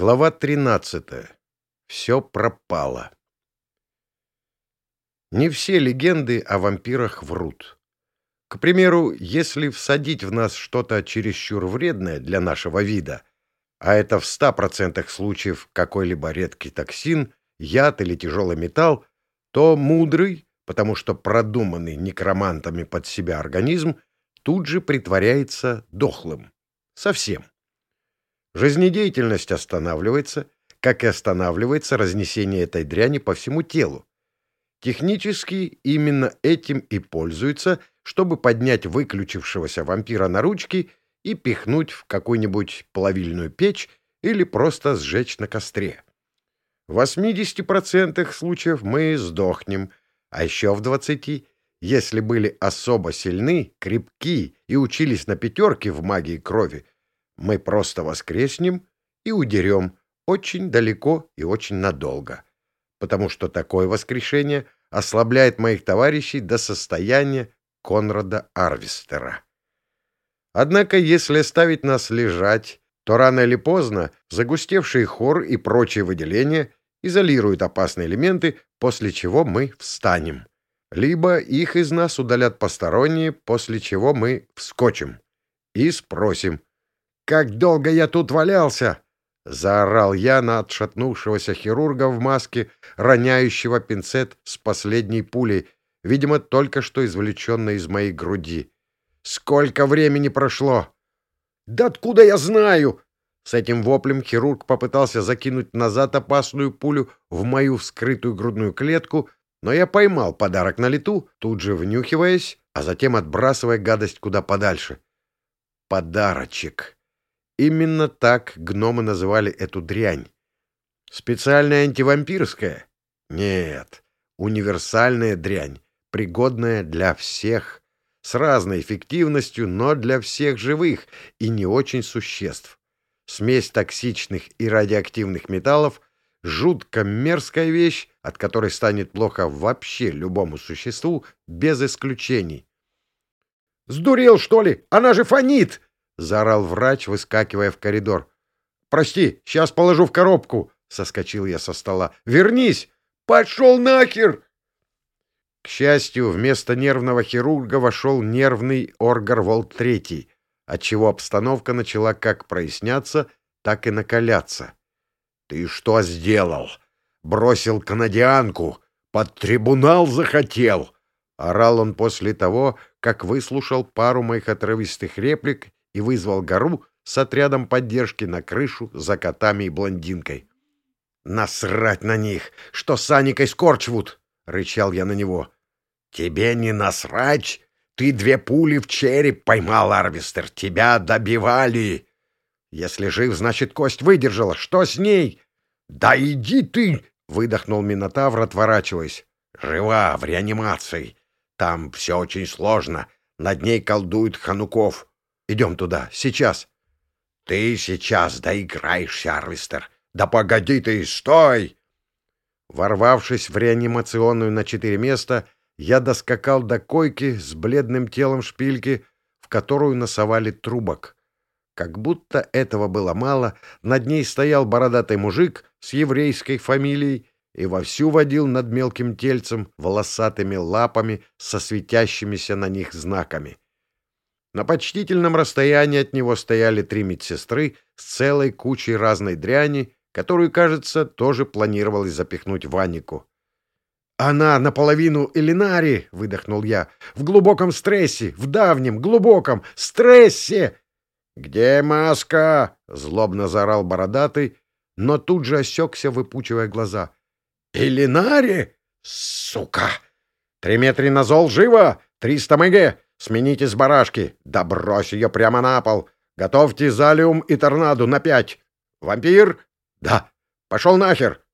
Глава 13. Все пропало. Не все легенды о вампирах врут. К примеру, если всадить в нас что-то чересчур вредное для нашего вида, а это в 100% случаев какой-либо редкий токсин, яд или тяжелый металл, то мудрый, потому что продуманный некромантами под себя организм, тут же притворяется дохлым. Совсем. Жизнедеятельность останавливается, как и останавливается разнесение этой дряни по всему телу. Технически именно этим и пользуются, чтобы поднять выключившегося вампира на ручки и пихнуть в какую-нибудь плавильную печь или просто сжечь на костре. В 80% случаев мы сдохнем, а еще в 20% если были особо сильны, крепки и учились на пятерке в магии крови, мы просто воскреснем и удерем очень далеко и очень надолго, потому что такое воскрешение ослабляет моих товарищей до состояния Конрада Арвистера. Однако, если оставить нас лежать, то рано или поздно загустевший хор и прочие выделения изолируют опасные элементы, после чего мы встанем. Либо их из нас удалят посторонние, после чего мы вскочим и спросим — как долго я тут валялся!» — заорал я на отшатнувшегося хирурга в маске, роняющего пинцет с последней пулей, видимо, только что извлеченной из моей груди. «Сколько времени прошло?» «Да откуда я знаю?» С этим воплем хирург попытался закинуть назад опасную пулю в мою вскрытую грудную клетку, но я поймал подарок на лету, тут же внюхиваясь, а затем отбрасывая гадость куда подальше. Подарочек. Именно так гномы называли эту дрянь. Специальная антивампирская? Нет, универсальная дрянь, пригодная для всех, с разной эффективностью, но для всех живых и не очень существ. Смесь токсичных и радиоактивных металлов — жутко мерзкая вещь, от которой станет плохо вообще любому существу, без исключений. «Сдурел, что ли? Она же фонит!» — заорал врач, выскакивая в коридор. «Прости, сейчас положу в коробку!» — соскочил я со стола. «Вернись! Пошел нахер!» К счастью, вместо нервного хирурга вошел нервный Оргарволд Третий, отчего обстановка начала как проясняться, так и накаляться. «Ты что сделал? Бросил канадианку? Под трибунал захотел?» — орал он после того, как выслушал пару моих отрывистых реплик и вызвал гору с отрядом поддержки на крышу за котами и блондинкой. «Насрать на них! Что с Аникой Скорчвуд?» — рычал я на него. «Тебе не насрать? Ты две пули в череп поймал, Арвистер. Тебя добивали!» «Если жив, значит, кость выдержала. Что с ней?» «Да иди ты!» — выдохнул Минотавр, отворачиваясь. «Жива, в реанимации. Там все очень сложно. Над ней колдует Хануков. Идем туда, сейчас. Ты сейчас доиграешься, Арвистер. Да погоди ты, стой! Ворвавшись в реанимационную на четыре места, я доскакал до койки с бледным телом шпильки, в которую носовали трубок. Как будто этого было мало, над ней стоял бородатый мужик с еврейской фамилией и вовсю водил над мелким тельцем волосатыми лапами со светящимися на них знаками. На почтительном расстоянии от него стояли три медсестры с целой кучей разной дряни, которую, кажется, тоже планировалось запихнуть в Аннику. «Она наполовину Элинари!» — выдохнул я. «В глубоком стрессе! В давнем, глубоком стрессе!» «Где маска?» — злобно заорал бородатый, но тут же осекся, выпучивая глаза. «Элинари? Сука! Триметринозол живо! Триста МГ! Смените с барашки. Да брось ее прямо на пол. Готовьте залиум и торнадо на пять. Вампир? Да. Пошел нахер.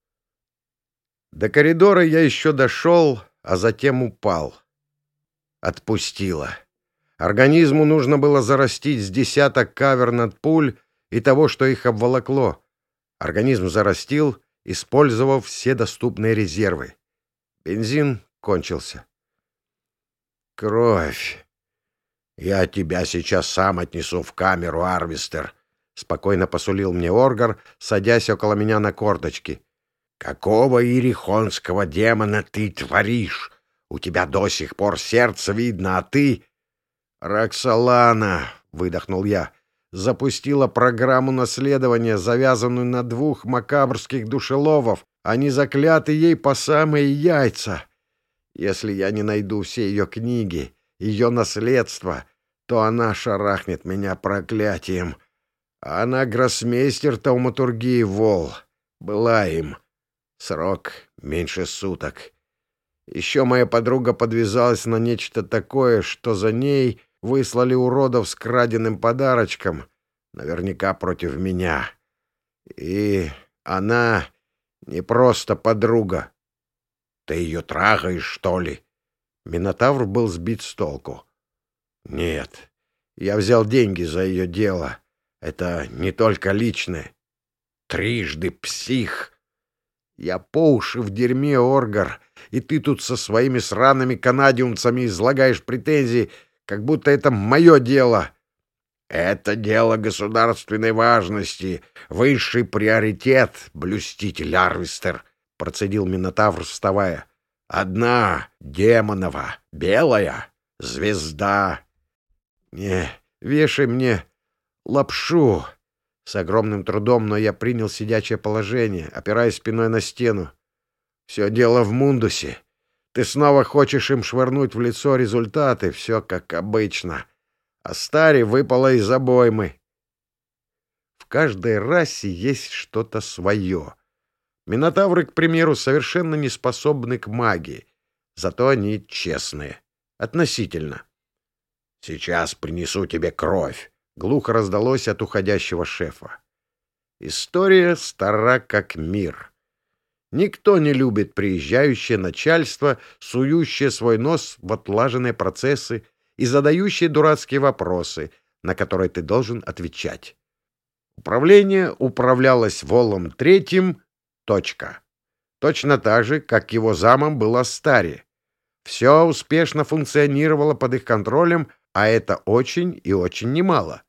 До коридора я еще дошел, а затем упал. Отпустило. Организму нужно было зарастить с десяток каверн от пуль и того, что их обволокло. Организм зарастил, использовав все доступные резервы. Бензин кончился. Кровь. «Я тебя сейчас сам отнесу в камеру, Арвистер», спокойно посулил мне Оргар, садясь около меня на корточки. Какого ирихонского демона ты творишь? У тебя до сих пор сердце видно, а ты... «Роксолана!» — выдохнул я. «Запустила программу наследования, завязанную на двух макабрских душеловов, а не закляты ей по самые яйца. Если я не найду все ее книги, ее наследство, то она шарахнет меня проклятием. А она гроссмейстер тауматургии Вол. Была им. Срок меньше суток. Еще моя подруга подвязалась на нечто такое, что за ней выслали уродов с краденным подарочком, наверняка против меня. И она не просто подруга. Ты ее трагаешь, что ли? Минотавр был сбит с толку. Нет, я взял деньги за ее дело. Это не только личное. Трижды псих. Я по уши в дерьме, Оргар, и ты тут со своими сраными канадиумцами излагаешь претензии, как будто это мое дело. Это дело государственной важности, высший приоритет, блюститель Арвистер, — процедил Минотавр, вставая. Одна, демонова, белая, звезда. Не, вешай мне лапшу. С огромным трудом, но я принял сидячее положение, опираясь спиной на стену. Все дело в Мундусе. Ты снова хочешь им швырнуть в лицо результаты, все как обычно. А Стари выпала из обоймы. В каждой расе есть что-то свое. Минотавры, к примеру, совершенно не способны к магии, зато они честные. Относительно. «Сейчас принесу тебе кровь», — глухо раздалось от уходящего шефа. История стара как мир. Никто не любит приезжающее начальство, сующее свой нос в отлаженные процессы и задающее дурацкие вопросы, на которые ты должен отвечать. Управление управлялось Волом Третьим, точка. Точно так же, как его замом была Стари. Все успешно функционировало под их контролем, а это очень и очень немало.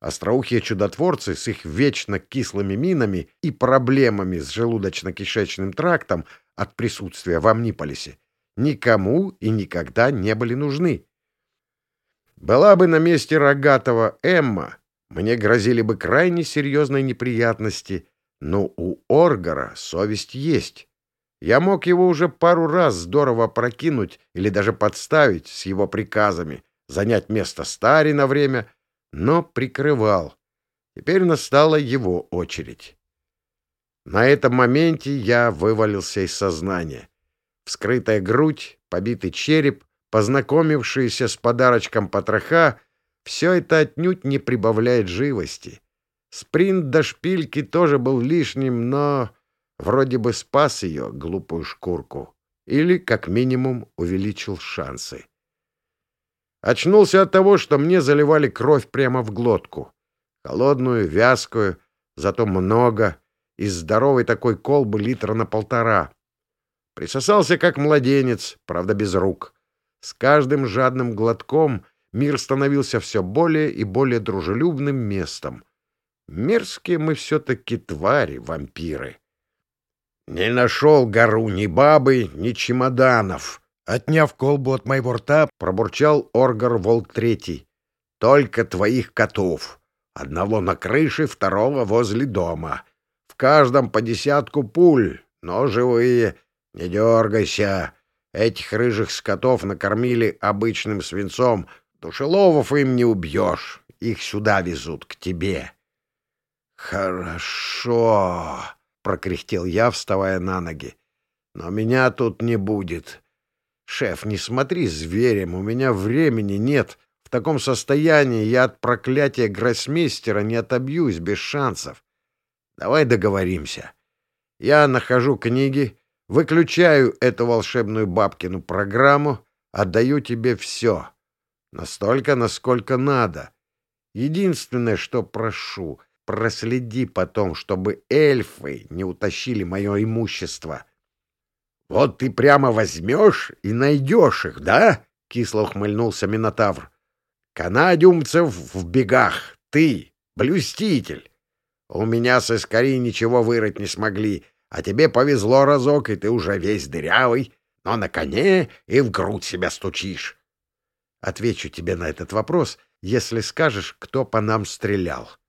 Остроухие чудотворцы с их вечно кислыми минами и проблемами с желудочно-кишечным трактом от присутствия в Амниполисе никому и никогда не были нужны. Была бы на месте рогатого Эмма, мне грозили бы крайне серьезные неприятности, но у Оргара совесть есть. Я мог его уже пару раз здорово прокинуть или даже подставить с его приказами, занять место Стари на время, но прикрывал. Теперь настала его очередь. На этом моменте я вывалился из сознания. Вскрытая грудь, побитый череп, познакомившиеся с подарочком потроха — все это отнюдь не прибавляет живости. Спринт до шпильки тоже был лишним, но вроде бы спас ее, глупую шкурку, или, как минимум, увеличил шансы. Очнулся от того, что мне заливали кровь прямо в глотку. Холодную, вязкую, зато много, из здоровой такой колбы литра на полтора. Присосался как младенец, правда без рук. С каждым жадным глотком мир становился все более и более дружелюбным местом. Мерзкие мы все-таки твари, вампиры. Не нашел гору ни бабы, ни чемоданов, Отняв колбу от моего рта, пробурчал Оргар Волк Третий. «Только твоих котов. Одного на крыше, второго возле дома. В каждом по десятку пуль, но живые. Не дергайся. Этих рыжих скотов накормили обычным свинцом. Душеловов им не убьешь. Их сюда везут, к тебе». «Хорошо», — прокряхтел я, вставая на ноги. «Но меня тут не будет. «Шеф, не смотри зверем, у меня времени нет. В таком состоянии я от проклятия гроссмейстера не отобьюсь без шансов. Давай договоримся. Я нахожу книги, выключаю эту волшебную бабкину программу, отдаю тебе все. Настолько, насколько надо. Единственное, что прошу, проследи потом, чтобы эльфы не утащили мое имущество». «Вот ты прямо возьмешь и найдешь их, да?» — кисло ухмыльнулся Минотавр. «Канадиумцев в бегах. Ты, блюститель. У меня с Искари ничего вырыть не смогли, а тебе повезло разок, и ты уже весь дырявый, но на коне и в грудь себя стучишь. Отвечу тебе на этот вопрос, если скажешь, кто по нам стрелял. —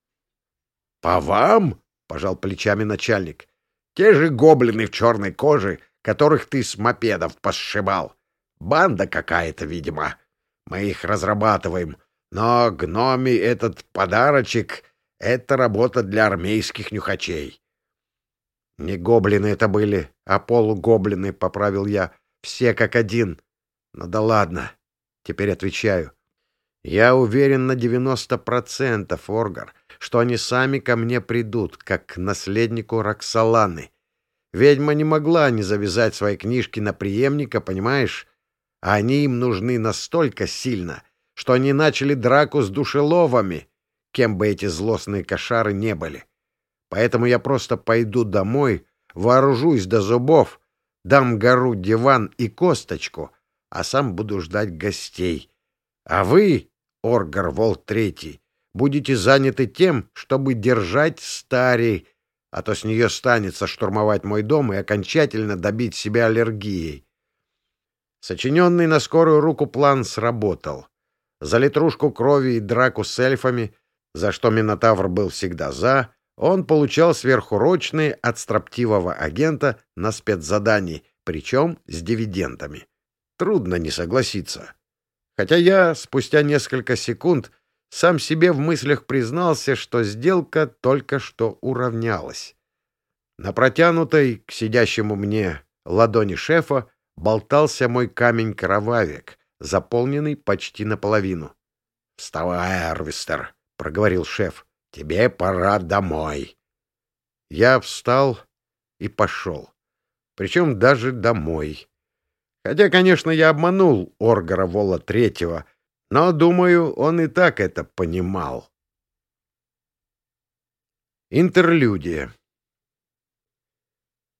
По вам? — пожал плечами начальник. — Те же гоблины в черной коже, которых ты с мопедов посшибал. Банда какая-то, видимо. Мы их разрабатываем. Но гноми этот подарочек — это работа для армейских нюхачей. — Не гоблины это были, а полугоблины, — поправил я. Все как один. Ну да ладно. Теперь отвечаю. Я уверен на девяносто процентов, Оргар, что они сами ко мне придут, как к наследнику Роксоланы. Ведьма не могла не завязать свои книжки на преемника, понимаешь? А они им нужны настолько сильно, что они начали драку с душеловами, кем бы эти злостные кошары не были. Поэтому я просто пойду домой, вооружусь до зубов, дам гору диван и косточку, а сам буду ждать гостей. А вы, Оргар Волк Третий, будете заняты тем, чтобы держать старей, а то с нее станется штурмовать мой дом и окончательно добить себя аллергией. Сочиненный на скорую руку план сработал. За литрушку крови и драку с эльфами, за что Минотавр был всегда за, он получал сверхурочные от строптивого агента на спецзадании, причем с дивидендами. Трудно не согласиться. Хотя я спустя несколько секунд сам себе в мыслях признался, что сделка только что уравнялась. На протянутой к сидящему мне ладони шефа болтался мой камень-кровавик, заполненный почти наполовину. — Вставай, Арвистер, — проговорил шеф, — тебе пора домой. Я встал и пошел. Причем даже домой. Хотя, конечно, я обманул Оргара Вола Третьего, но, думаю, он и так это понимал. Интерлюдия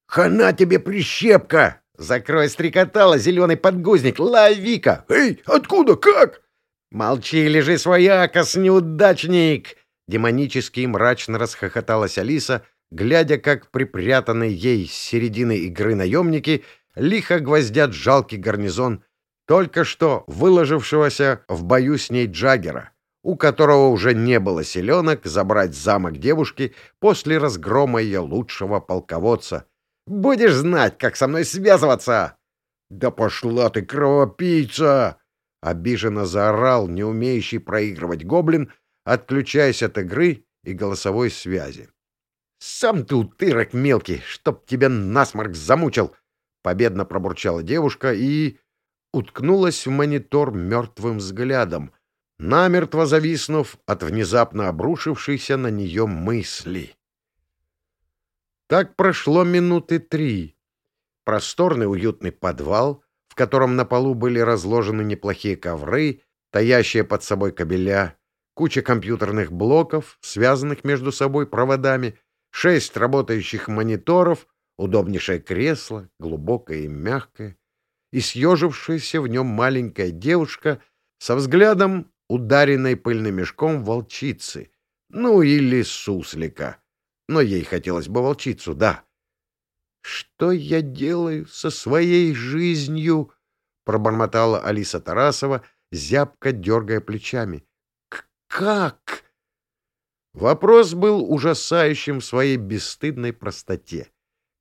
«Хана тебе прищепка! Закрой стрекотала, зеленый подгузник! Лови-ка! Эй, откуда? Как?» «Молчи, лежи своякос, неудачник!» Демонически и мрачно расхохоталась Алиса, глядя, как припрятанные ей с середины игры наемники лихо гвоздят жалкий гарнизон только что выложившегося в бою с ней Джаггера, у которого уже не было селенок забрать замок девушки после разгрома ее лучшего полководца. «Будешь знать, как со мной связываться!» «Да пошла ты, кровопийца!» — обиженно заорал, не умеющий проигрывать гоблин, отключаясь от игры и голосовой связи. «Сам ты утырок мелкий, чтоб тебя насморк замучил!» — победно пробурчала девушка и уткнулась в монитор мертвым взглядом, намертво зависнув от внезапно обрушившейся на нее мысли. Так прошло минуты три. Просторный уютный подвал, в котором на полу были разложены неплохие ковры, таящие под собой кабеля, куча компьютерных блоков, связанных между собой проводами, шесть работающих мониторов, удобнейшее кресло, глубокое и мягкое, и съежившаяся в нем маленькая девушка со взглядом, ударенной пыльным мешком волчицы, ну или суслика. Но ей хотелось бы волчицу, да. «Что я делаю со своей жизнью?» — пробормотала Алиса Тарасова, зябко дергая плечами. «Как?» Вопрос был ужасающим в своей бесстыдной простоте.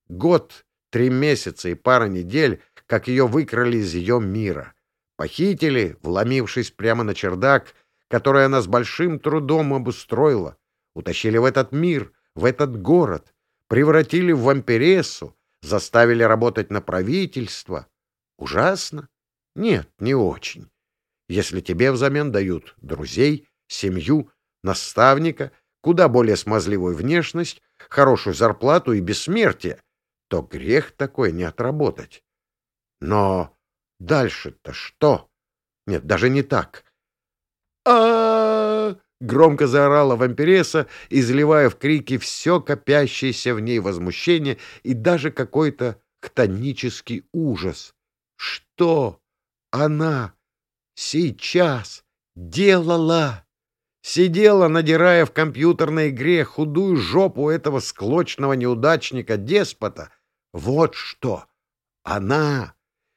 Год, три месяца и пара недель как ее выкрали из ее мира. Похитили, вломившись прямо на чердак, который она с большим трудом обустроила. Утащили в этот мир, в этот город, превратили в вампирессу, заставили работать на правительство. Ужасно? Нет, не очень. Если тебе взамен дают друзей, семью, наставника, куда более смазливую внешность, хорошую зарплату и бессмертие, то грех такой не отработать. Но дальше-то что? Нет, даже не так. а громко заорала вампиресса, изливая в крики все копящееся в ней возмущение и даже какой-то хтонический ужас. Что она сейчас делала? сидела, надирая в компьютерной игре худую жопу этого склочного неудачника-деспота. Вот что! Она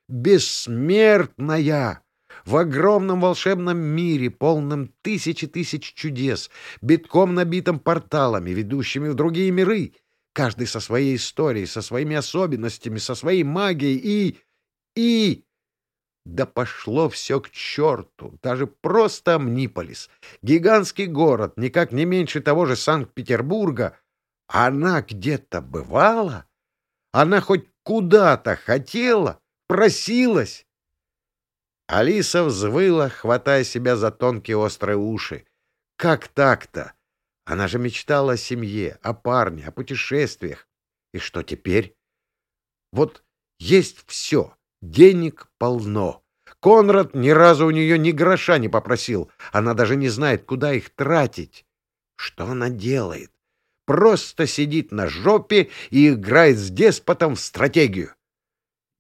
бессмертная! В огромном волшебном мире, полном тысячи тысяч чудес, битком набитым порталами, ведущими в другие миры, каждый со своей историей, со своими особенностями, со своей магией и... и... Да пошло все к черту! Даже просто Амниполис, гигантский город, никак не меньше того же Санкт-Петербурга. Она где-то бывала? Она хоть куда-то хотела? Просилась? Алиса взвыла, хватая себя за тонкие острые уши. Как так-то? Она же мечтала о семье, о парне, о путешествиях. И что теперь? Вот есть все, денег полно. Конрад ни разу у нее ни гроша не попросил. Она даже не знает, куда их тратить. Что она делает? Просто сидит на жопе и играет с деспотом в стратегию.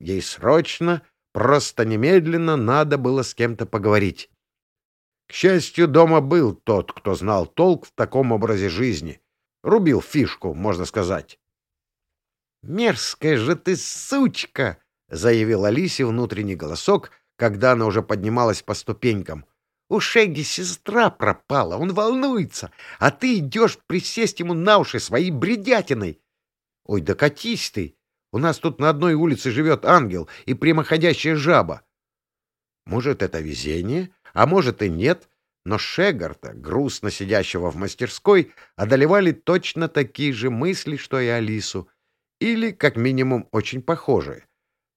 Ей срочно Просто немедленно надо было с кем-то поговорить. К счастью, дома был тот, кто знал толк в таком образе жизни. Рубил фишку, можно сказать. «Мерзкая же ты сучка!» — заявил Алисе внутренний голосок, когда она уже поднималась по ступенькам. «У Шеги сестра пропала, он волнуется, а ты идешь присесть ему на уши своей бредятиной. Ой, да катись ты! У нас тут на одной улице живет ангел и прямоходящая жаба. Может, это везение, а может и нет, но Шегарта, грустно сидящего в мастерской, одолевали точно такие же мысли, что и Алису, или, как минимум, очень похожие.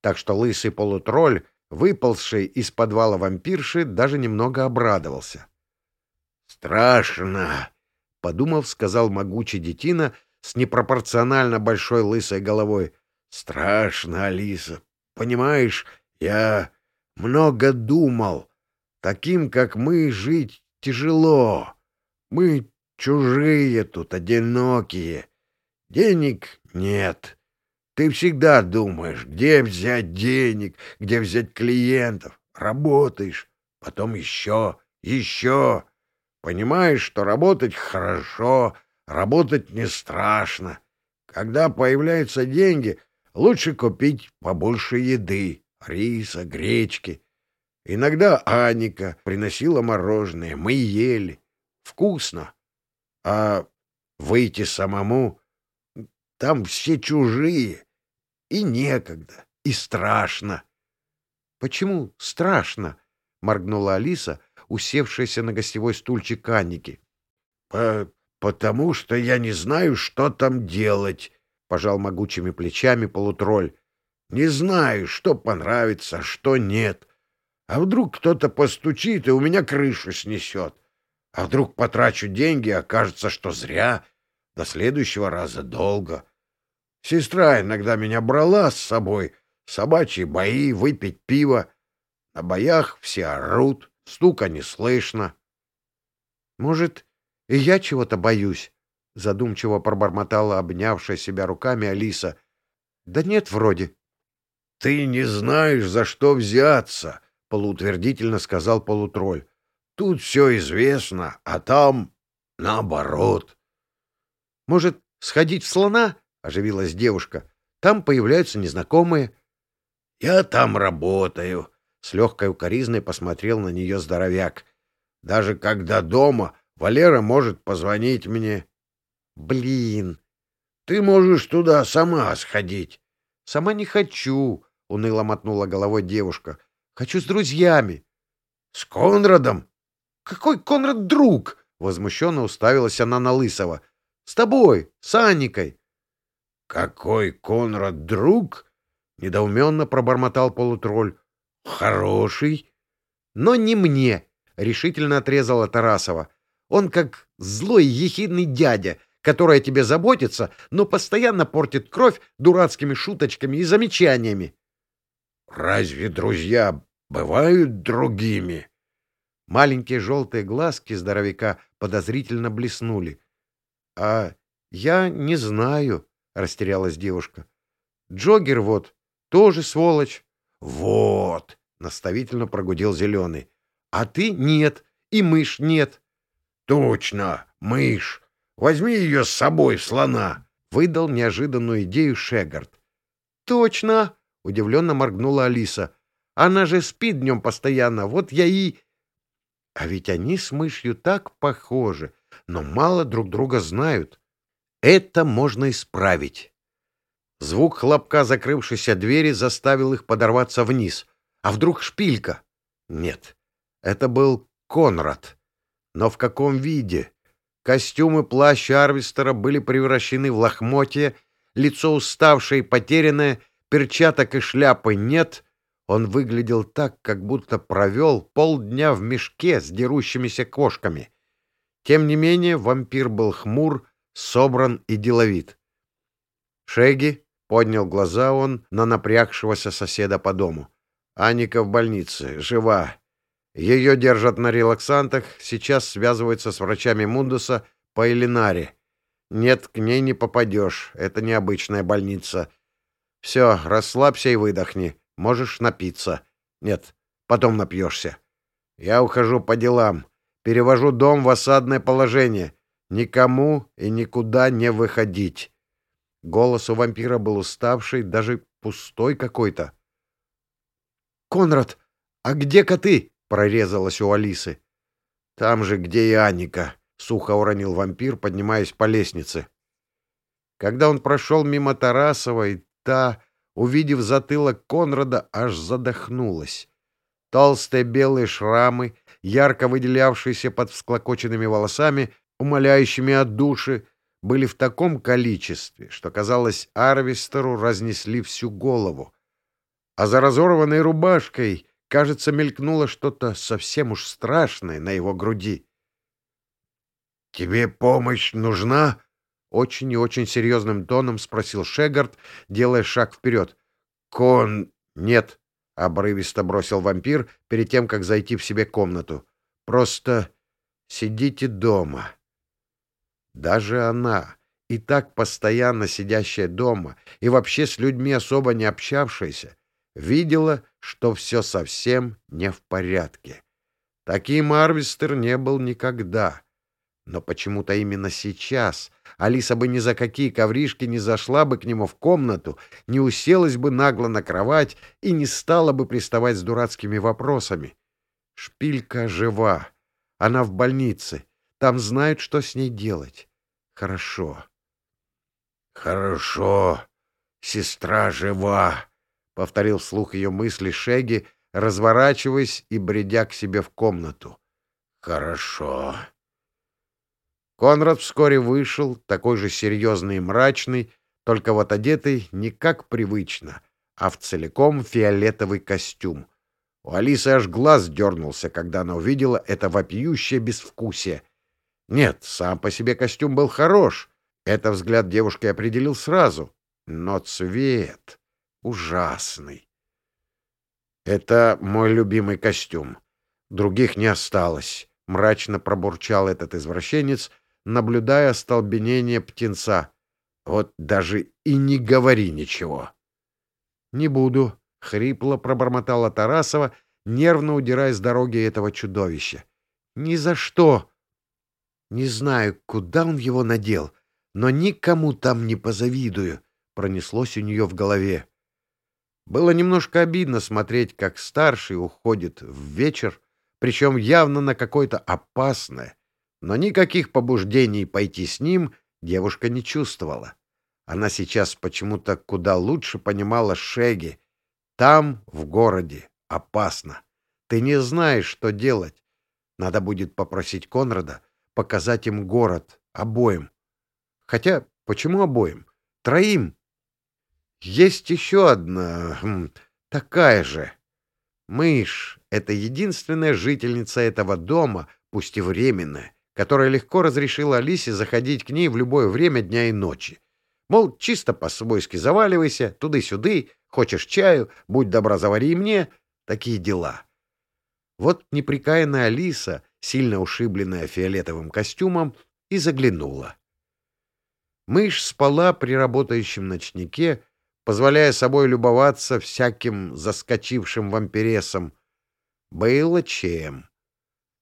Так что лысый полутролль, выползший из подвала вампирши, даже немного обрадовался. «Страшно!» — подумав, сказал могучий детина с непропорционально большой лысой головой. Страшно, Алиса. Понимаешь, я много думал. Таким, как мы, жить тяжело. Мы чужие тут, одинокие. Денег нет. Ты всегда думаешь, где взять денег, где взять клиентов. Работаешь, потом еще, еще. Понимаешь, что работать хорошо, работать не страшно. Когда появляются деньги, Лучше купить побольше еды, риса, гречки. Иногда Аника приносила мороженое, мы ели. Вкусно. А выйти самому... Там все чужие. И некогда, и страшно. — Почему страшно? — моргнула Алиса, усевшаяся на гостевой стульчик Анники. По — Потому что я не знаю, что там делать, — пожал могучими плечами полутроль. — Не знаю, что понравится, что нет. А вдруг кто-то постучит, и у меня крышу снесет? А вдруг потрачу деньги, окажется, что зря? До следующего раза долго. Сестра иногда меня брала с собой. Собачьи бои, выпить пиво. На боях все орут, стука не слышно. — Может, и я чего-то боюсь? Задумчиво пробормотала обнявшая себя руками Алиса. Да нет, вроде. Ты не знаешь, за что взяться, полуутвердительно сказал полутроль. Тут все известно, а там наоборот. Может, сходить в слона? оживилась девушка. Там появляются незнакомые. Я там работаю, с легкой укоризной посмотрел на нее здоровяк. Даже когда дома, Валера может позвонить мне. Блин, ты можешь туда сама сходить. Сама не хочу, уныло мотнула головой девушка. Хочу с друзьями. С Конрадом? Какой Конрад друг? Возмущенно уставилась она на Лысого. С тобой, с Анникой. Какой Конрад друг? Недоуменно пробормотал полутролль. Хороший. Но не мне, решительно отрезала Тарасова. Он как злой ехидный дядя, которая тебе заботится, но постоянно портит кровь дурацкими шуточками и замечаниями. — Разве друзья бывают другими? Маленькие желтые глазки здоровяка подозрительно блеснули. — А я не знаю, — растерялась девушка. — Джогер вот, тоже сволочь. — Вот, — наставительно прогудел зеленый. — А ты нет, и мышь нет. Точно, мышь. Возьми ее с собой слона. Выдал неожиданную идею Шегард. Точно, удивленно моргнула Алиса. Она же спит днем постоянно, вот я и... А ведь они с мышью так похожи, но мало друг друга знают. Это можно исправить. Звук хлопка закрывшейся двери заставил их подорваться вниз. А вдруг шпилька? Нет, это был Конрад. Но в каком виде? Костюмы плаща Арвистера были превращены в лохмотья, лицо уставшее и потерянное, перчаток и шляпы нет. Он выглядел так, как будто провел полдня в мешке с дерущимися кошками. Тем не менее, вампир был хмур, собран и деловит. «Шеги?» — поднял глаза он на напрягшегося соседа по дому. «Аника в больнице, жива. Ее держат на релаксантах, сейчас связываются с врачами Мундуса по Элинаре. Нет, к ней не попадешь, это необычная больница. Все, расслабься и выдохни, можешь напиться. Нет, потом напьешься. Я ухожу по делам, перевожу дом в осадное положение. Никому и никуда не выходить. Голос у вампира был уставший, даже пустой какой-то. «Конрад, а где коты?» — прорезалась у Алисы. «Там же, где и Аника», — сухо уронил вампир, поднимаясь по лестнице. Когда он прошел мимо Тарасовой, та, увидев затылок Конрада, аж задохнулась. Толстые белые шрамы, ярко выделявшиеся под всклокоченными волосами, умоляющими от души, были в таком количестве, что, казалось, Арвистеру разнесли всю голову. А за разорванной рубашкой, кажется, мелькнуло что-то совсем уж страшное на его груди. — Тебе помощь нужна? — очень и очень серьезным тоном спросил Шегард, делая шаг вперед. — Кон... — Нет, — обрывисто бросил вампир перед тем, как зайти в себе комнату. — Просто сидите дома. — даже она, и так постоянно сидящая дома, и вообще с людьми особо не общавшаяся, видела, что все совсем не в порядке. Таким Арвистер не был никогда. Но почему-то именно сейчас Алиса бы ни за какие ковришки не зашла бы к нему в комнату, не уселась бы нагло на кровать и не стала бы приставать с дурацкими вопросами. Шпилька жива. Она в больнице. Там знают, что с ней делать. Хорошо. Хорошо. Сестра жива, повторил вслух ее мысли Шеги, разворачиваясь и бредя к себе в комнату. Хорошо. Конрад вскоре вышел, такой же серьезный и мрачный, только вот одетый не как привычно, а в целиком фиолетовый костюм. У Алисы аж глаз дернулся, когда она увидела это вопиющее безвкусие — нет, сам по себе костюм был хорош. Это взгляд девушки определил сразу. Но цвет ужасный. Это мой любимый костюм. Других не осталось. Мрачно пробурчал этот извращенец, наблюдая столбенение птенца. Вот даже и не говори ничего. — Не буду, — хрипло пробормотала Тарасова, нервно удирая с дороги этого чудовища. — Ни за что! Не знаю, куда он его надел, но никому там не позавидую, пронеслось у нее в голове. Было немножко обидно смотреть, как старший уходит в вечер, причем явно на какое-то опасное, но никаких побуждений пойти с ним девушка не чувствовала. Она сейчас почему-то куда лучше понимала Шеги. Там, в городе, опасно. Ты не знаешь, что делать. Надо будет попросить Конрада показать им город, обоим. Хотя, почему обоим? Троим. Есть еще одна, хм, такая же. Мышь — это единственная жительница этого дома, пусть и временная, которая легко разрешила Алисе заходить к ней в любое время дня и ночи. Мол, чисто по-свойски заваливайся, туды-сюды, хочешь чаю, будь добра, завари мне. Такие дела. Вот неприкаянная Алиса сильно ушибленная фиолетовым костюмом, и заглянула. Мышь спала при работающем ночнике, позволяя собой любоваться всяким заскочившим вампиресом. Было чем.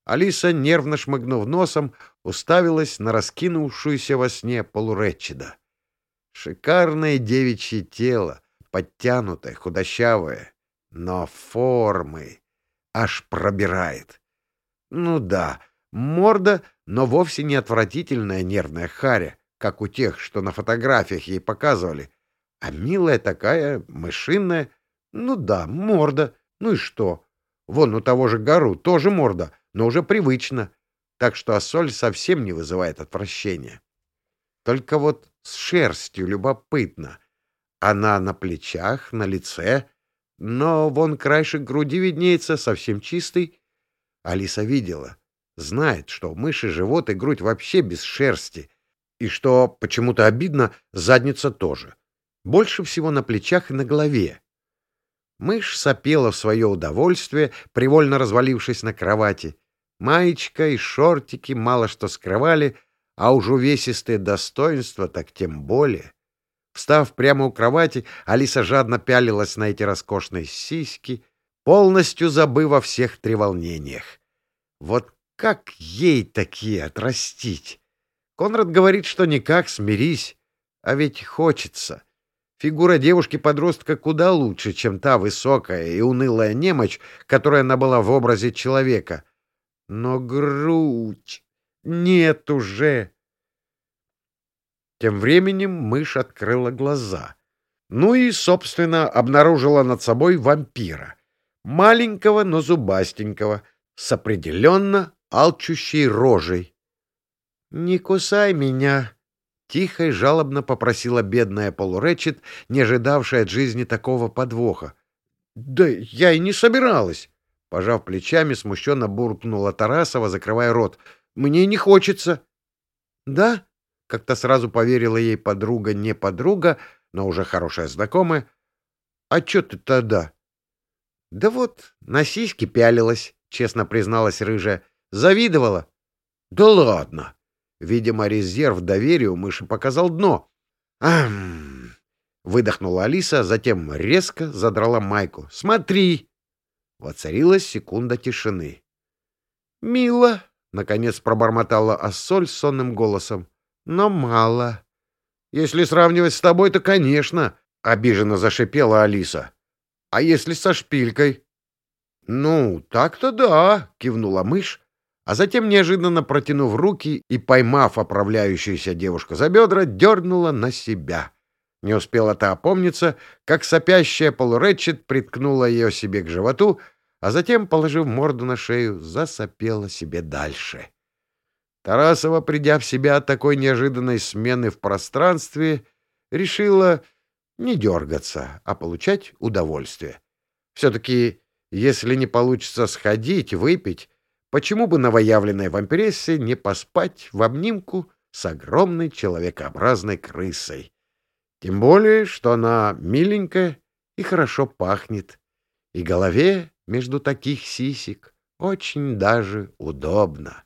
Алиса, нервно шмыгнув носом, уставилась на раскинувшуюся во сне полуречида. Шикарное девичье тело, подтянутое, худощавое, но формы аж пробирает. Ну да, морда, но вовсе не отвратительная нервная харя, как у тех, что на фотографиях ей показывали, а милая такая, мышиная. Ну да, морда. Ну и что? Вон у того же гору тоже морда, но уже привычно. Так что Ассоль совсем не вызывает отвращения. Только вот с шерстью любопытно. Она на плечах, на лице, но вон краешек груди виднеется совсем чистый. Алиса видела, знает, что мыши живот и грудь вообще без шерсти, и что, почему-то обидно, задница тоже. Больше всего на плечах и на голове. Мышь сопела в свое удовольствие, привольно развалившись на кровати. Маечка и шортики мало что скрывали, а уж увесистые достоинства так тем более. Встав прямо у кровати, Алиса жадно пялилась на эти роскошные сиськи, полностью забыв о всех треволнениях. Вот как ей такие отрастить? Конрад говорит, что никак, смирись. А ведь хочется. Фигура девушки-подростка куда лучше, чем та высокая и унылая немочь, которая она была в образе человека. Но грудь... Нет уже. Тем временем мышь открыла глаза. Ну и, собственно, обнаружила над собой вампира. Маленького, но зубастенького, с определенно алчущей рожей. «Не кусай меня!» Тихо и жалобно попросила бедная полуречит, не ожидавшая от жизни такого подвоха. «Да я и не собиралась!» Пожав плечами, смущенно буркнула Тарасова, закрывая рот. «Мне не хочется!» «Да?» — как-то сразу поверила ей подруга, не подруга, но уже хорошая знакомая. «А чё ты тогда?» «Да вот, на сиськи пялилась», — честно призналась рыжая. «Завидовала». «Да ладно!» Видимо, резерв доверия у мыши показал дно. «Ам!» — выдохнула Алиса, затем резко задрала майку. «Смотри!» Воцарилась секунда тишины. «Мило!» — наконец пробормотала Ассоль сонным голосом. «Но мало». «Если сравнивать с тобой, то, конечно!» — обиженно зашипела Алиса. «А если со шпилькой?» «Ну, так-то да!» — кивнула мышь, а затем, неожиданно протянув руки и поймав оправляющуюся девушку за бедра, дернула на себя. Не успела та опомниться, как сопящая полуречет приткнула ее себе к животу, а затем, положив морду на шею, засопела себе дальше. Тарасова, придя в себя от такой неожиданной смены в пространстве, решила не дергаться, а получать удовольствие. Все-таки, если не получится сходить, выпить, Почему бы новоявленной вампирессе не поспать в обнимку с огромной человекообразной крысой? Тем более, что она миленькая и хорошо пахнет, и голове между таких сисек очень даже удобно.